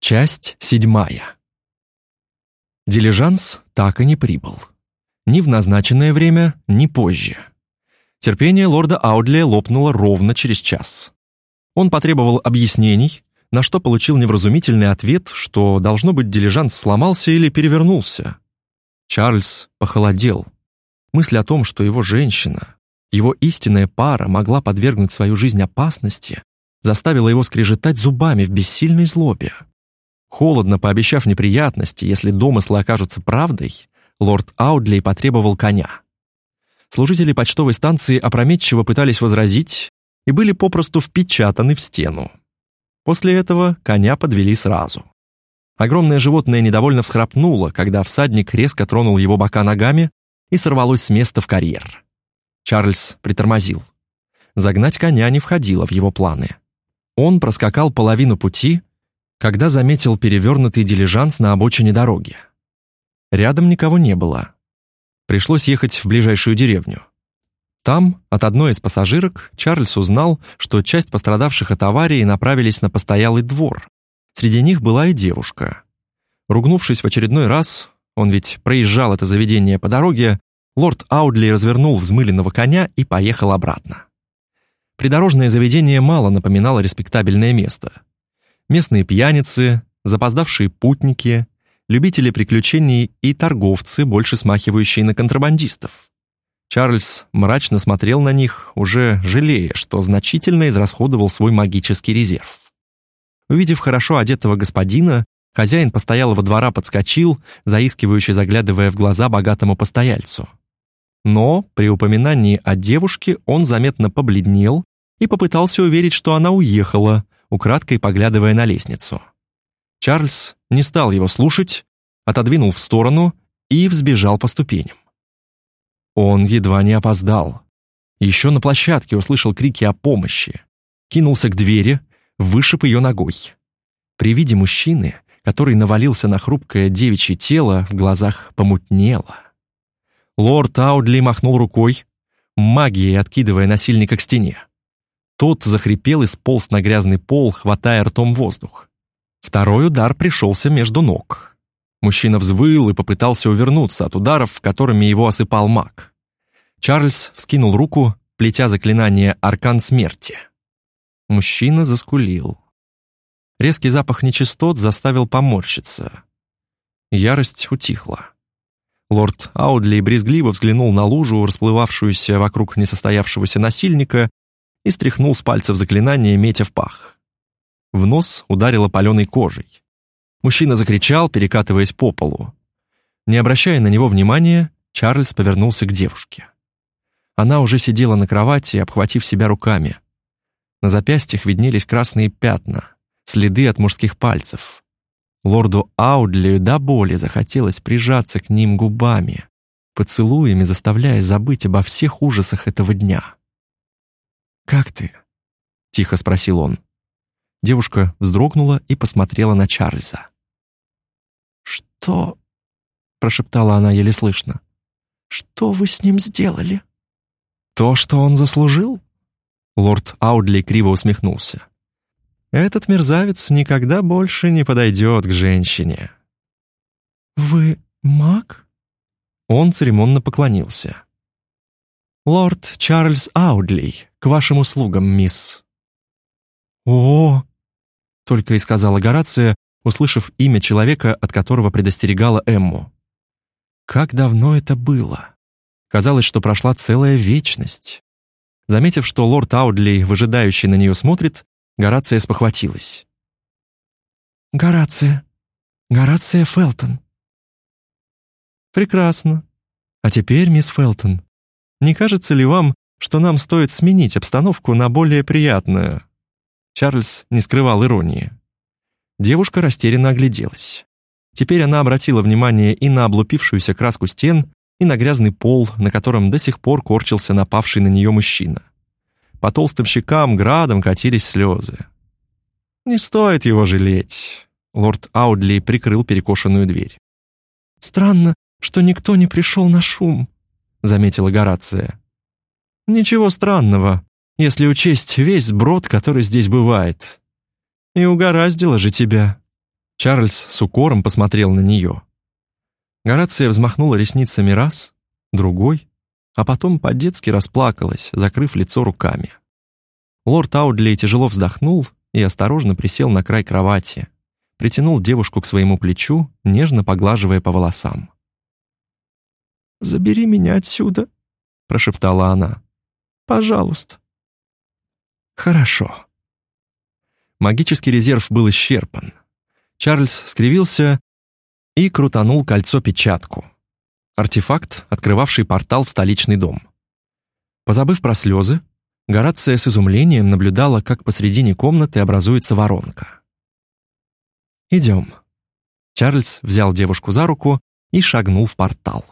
Часть седьмая. Дилижанс так и не прибыл. Ни в назначенное время, ни позже. Терпение лорда Аудли лопнуло ровно через час. Он потребовал объяснений, на что получил невразумительный ответ, что, должно быть, дилижанс сломался или перевернулся. Чарльз похолодел. Мысль о том, что его женщина, его истинная пара могла подвергнуть свою жизнь опасности, заставила его скрежетать зубами в бессильной злобе. Холодно пообещав неприятности, если домыслы окажутся правдой, лорд Аудлей потребовал коня. Служители почтовой станции опрометчиво пытались возразить и были попросту впечатаны в стену. После этого коня подвели сразу. Огромное животное недовольно всхрапнуло, когда всадник резко тронул его бока ногами и сорвалось с места в карьер. Чарльз притормозил. Загнать коня не входило в его планы. Он проскакал половину пути, когда заметил перевернутый дилижанс на обочине дороги. Рядом никого не было. Пришлось ехать в ближайшую деревню. Там, от одной из пассажирок, Чарльз узнал, что часть пострадавших от аварии направились на постоялый двор. Среди них была и девушка. Ругнувшись в очередной раз, он ведь проезжал это заведение по дороге, лорд Аудли развернул взмыленного коня и поехал обратно. Придорожное заведение мало напоминало респектабельное место. Местные пьяницы, запоздавшие путники, любители приключений и торговцы, больше смахивающие на контрабандистов. Чарльз мрачно смотрел на них, уже жалея, что значительно израсходовал свой магический резерв. Увидев хорошо одетого господина, хозяин постоялого двора подскочил, заискивающе заглядывая в глаза богатому постояльцу. Но при упоминании о девушке он заметно побледнел и попытался уверить, что она уехала, украдкой поглядывая на лестницу. Чарльз не стал его слушать, отодвинул в сторону и взбежал по ступеням. Он едва не опоздал. Еще на площадке услышал крики о помощи. Кинулся к двери, вышиб ее ногой. При виде мужчины, который навалился на хрупкое девичье тело, в глазах помутнело. Лорд Аудли махнул рукой, магией откидывая насильника к стене. Тот захрипел и сполз на грязный пол, хватая ртом воздух. Второй удар пришелся между ног. Мужчина взвыл и попытался увернуться от ударов, которыми его осыпал маг. Чарльз вскинул руку, плетя заклинание «Аркан смерти». Мужчина заскулил. Резкий запах нечистот заставил поморщиться. Ярость утихла. Лорд Аудли брезгливо взглянул на лужу, расплывавшуюся вокруг несостоявшегося насильника, и стряхнул с пальцев заклинание, метя в пах. В нос ударило паленой кожей. Мужчина закричал, перекатываясь по полу. Не обращая на него внимания, Чарльз повернулся к девушке. Она уже сидела на кровати, обхватив себя руками. На запястьях виднелись красные пятна, следы от мужских пальцев. Лорду Аудлию до боли захотелось прижаться к ним губами, поцелуями заставляя забыть обо всех ужасах этого дня. «Как ты?» — тихо спросил он. Девушка вздрогнула и посмотрела на Чарльза. «Что?» — прошептала она еле слышно. «Что вы с ним сделали?» «То, что он заслужил?» Лорд Аудли криво усмехнулся. «Этот мерзавец никогда больше не подойдет к женщине». «Вы маг?» Он церемонно поклонился. «Лорд Чарльз Аудли, к вашим услугам, мисс». «О!» — только и сказала Горация, услышав имя человека, от которого предостерегала Эмму. Как давно это было? Казалось, что прошла целая вечность. Заметив, что лорд Аудли, выжидающий на нее, смотрит, Горация спохватилась. «Горация. Горация Фелтон». «Прекрасно. А теперь, мисс Фелтон, не кажется ли вам, что нам стоит сменить обстановку на более приятную?» Чарльз не скрывал иронии. Девушка растерянно огляделась. Теперь она обратила внимание и на облупившуюся краску стен, и на грязный пол, на котором до сих пор корчился напавший на нее мужчина. По толстым щекам градом катились слезы. «Не стоит его жалеть», — лорд Аудли прикрыл перекошенную дверь. «Странно, что никто не пришел на шум», — заметила Горация. «Ничего странного, если учесть весь сброд, который здесь бывает. И угораздило же тебя». Чарльз с укором посмотрел на нее. Горация взмахнула ресницами раз, другой, а потом по-детски расплакалась, закрыв лицо руками. Лорд Аудлей тяжело вздохнул и осторожно присел на край кровати, притянул девушку к своему плечу, нежно поглаживая по волосам. «Забери меня отсюда», — прошептала она. «Пожалуйста». «Хорошо». Магический резерв был исчерпан. Чарльз скривился и крутанул кольцо-печатку. Артефакт, открывавший портал в столичный дом. Позабыв про слезы, Горация с изумлением наблюдала, как посредине комнаты образуется воронка. «Идем». Чарльз взял девушку за руку и шагнул в портал.